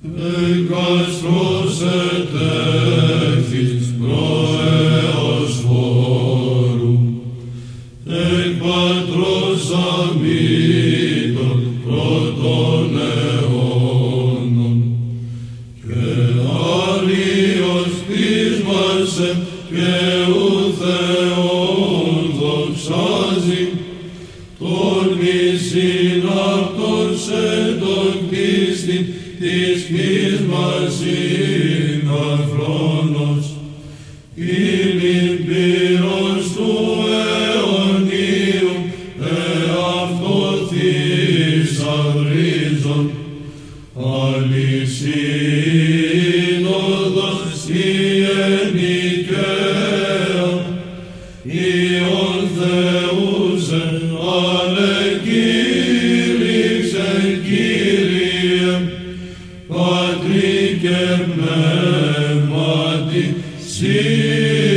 Egas roset exis proeos forum, ec patros amitor protone honum, que alios dismarsem, que utheon doxasim, tornis in πίστην της πείσμας είναι αφρόνος, ήλιν πύρος του αιωνίου, εαυτό θησαυρίζον, αλυσίνοδος η ενοικαία, Ιον Θεούσε, Πνεύματι, Συ